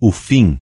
o fim.